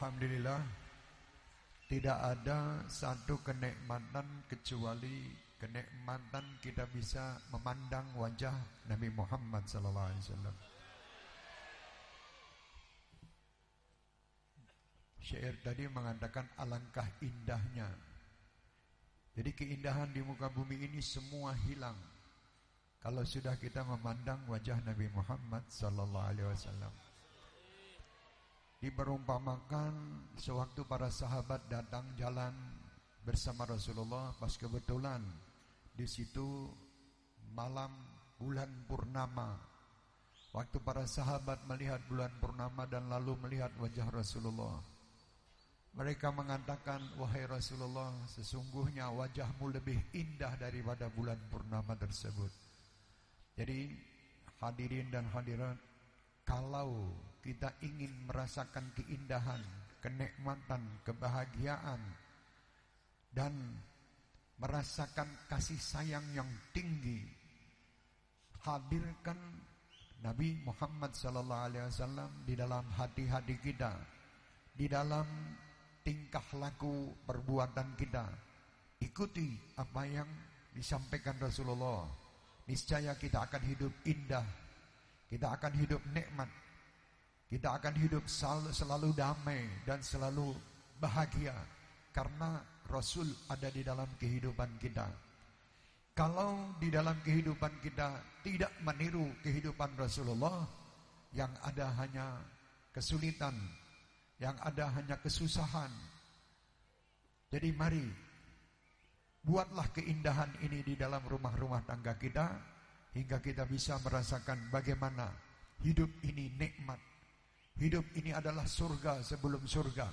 Alhamdulillah Tidak ada satu kenikmatan kecuali kenikmatan kita bisa memandang wajah Nabi Muhammad SAW. Syair tadi mengatakan alangkah indahnya. Jadi keindahan di muka bumi ini semua hilang kalau sudah kita memandang wajah Nabi Muhammad SAW. Diperumpamakan sewaktu para sahabat datang jalan bersama Rasulullah pas kebetulan di situ malam bulan purnama. Waktu para sahabat melihat bulan purnama dan lalu melihat wajah Rasulullah. Mereka mengatakan, wahai Rasulullah, sesungguhnya wajahmu lebih indah daripada bulan purnama tersebut. Jadi hadirin dan hadirat, kalau kita ingin merasakan keindahan, kenikmatan, kebahagiaan. Dan merasakan kasih sayang yang tinggi. Hadirkan Nabi Muhammad sallallahu alaihi wasallam di dalam hati-hati kita di dalam tingkah laku perbuatan kita. Ikuti apa yang disampaikan Rasulullah. Niscaya kita akan hidup indah kita akan hidup nikmat kita akan hidup selalu, selalu damai dan selalu bahagia karena Rasul ada di dalam kehidupan kita. Kalau di dalam kehidupan kita tidak meniru kehidupan Rasulullah, yang ada hanya kesulitan, yang ada hanya kesusahan. Jadi mari buatlah keindahan ini di dalam rumah-rumah tangga kita hingga kita bisa merasakan bagaimana hidup ini nikmat Hidup ini adalah surga sebelum surga.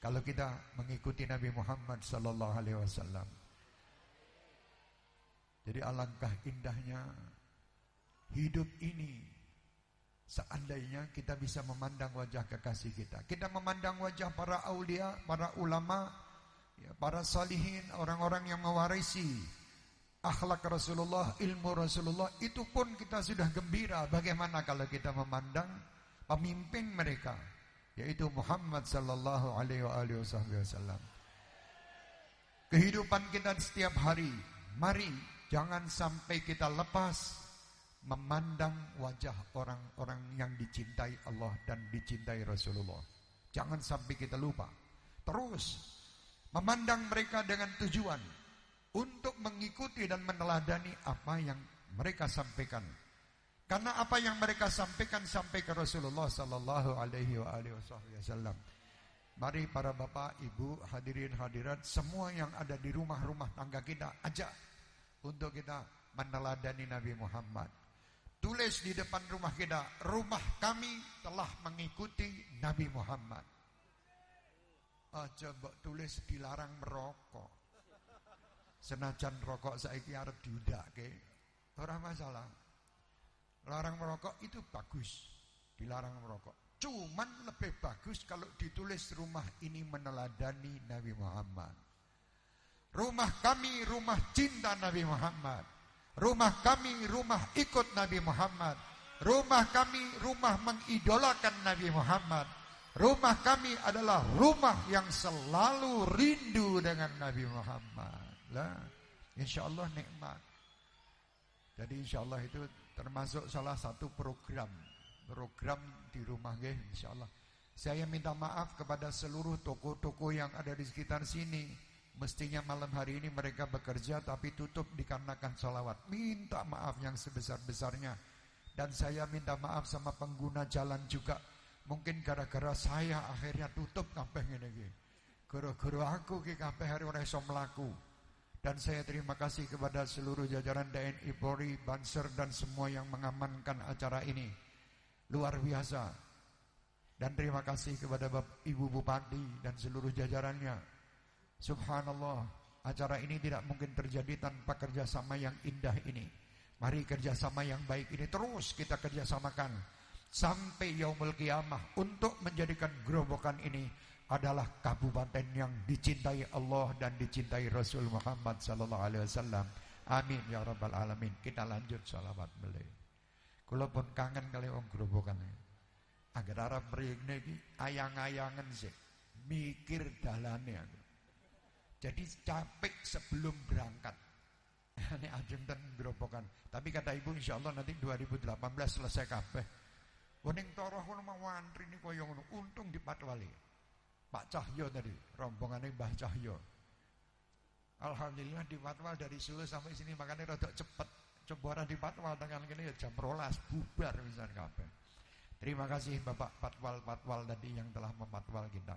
Kalau kita mengikuti Nabi Muhammad sallallahu alaihi wasallam. Jadi alangkah indahnya hidup ini seandainya kita bisa memandang wajah kekasih kita. Kita memandang wajah para aulia, para ulama, ya, para salihin, orang-orang yang mewarisi akhlak Rasulullah, ilmu Rasulullah, itu pun kita sudah gembira. Bagaimana kalau kita memandang pemimpin mereka yaitu Muhammad sallallahu alaihi wasallam. Kehidupan kita setiap hari, mari jangan sampai kita lepas memandang wajah orang-orang yang dicintai Allah dan dicintai Rasulullah. Jangan sampai kita lupa. Terus memandang mereka dengan tujuan untuk mengikuti dan meneladani apa yang mereka sampaikan karena apa yang mereka sampaikan sampai ke Rasulullah sallallahu alaihi wasallam. Mari para bapak, ibu, hadirin hadirat semua yang ada di rumah-rumah tangga kita ajak untuk kita meneladani Nabi Muhammad. Tulis di depan rumah kita, rumah kami telah mengikuti Nabi Muhammad. Aja mbok tulis dilarang merokok. Senajan rokok saiki arep diudake, ora masalah. Larang merokok itu bagus. Dilarang merokok. Cuman lebih bagus kalau ditulis rumah ini meneladani Nabi Muhammad. Rumah kami rumah cinta Nabi Muhammad. Rumah kami rumah ikut Nabi Muhammad. Rumah kami rumah mengidolakan Nabi Muhammad. Rumah kami adalah rumah yang selalu rindu dengan Nabi Muhammad. Lah, insya Allah nikmat. Jadi insya Allah itu termasuk salah satu program program di rumah nggih insyaallah. Saya minta maaf kepada seluruh toko-toko yang ada di sekitar sini. Mestinya malam hari ini mereka bekerja tapi tutup dikarenakan sholawat. Minta maaf yang sebesar-besarnya. Dan saya minta maaf sama pengguna jalan juga. Mungkin gara-gara saya akhirnya tutup ngene iki. Gara-gara aku ki kabeh hari ora iso mlaku. Dan saya terima kasih kepada seluruh jajaran TNI Polri, Banser dan semua yang mengamankan acara ini. Luar biasa. Dan terima kasih kepada Ibu Bupati dan seluruh jajarannya. Subhanallah, acara ini tidak mungkin terjadi tanpa kerjasama yang indah ini. Mari kerjasama yang baik ini terus kita kerjasamakan sampai yaumul kiamah untuk menjadikan gerobokan ini adalah kabupaten yang dicintai Allah dan dicintai Rasul Muhammad sallallahu alaihi wasallam. Amin ya rabbal alamin. Kita lanjut salawat beliau. Kula pun kangen kali wong grobokan. Agar Arab mrene iki ayang-ayangan sih. mikir dalane aku. Jadi capek sebelum berangkat. Ini ajem dan gerobokan. Tapi kata ibu insya Allah nanti 2018 selesai kabeh. Kuning toroh kono mau antri ini koyo ngono. Untung di Patwali. Pak Cahyo tadi, rombongannya Mbah Cahyo. Alhamdulillah di Patwal dari Solo sampai sini makanya rada cepet. Coba di Patwal dengan gini ya jam rolas bubar misalnya kabeh. Terima kasih Bapak Patwal-Patwal tadi yang telah mempatwal kita.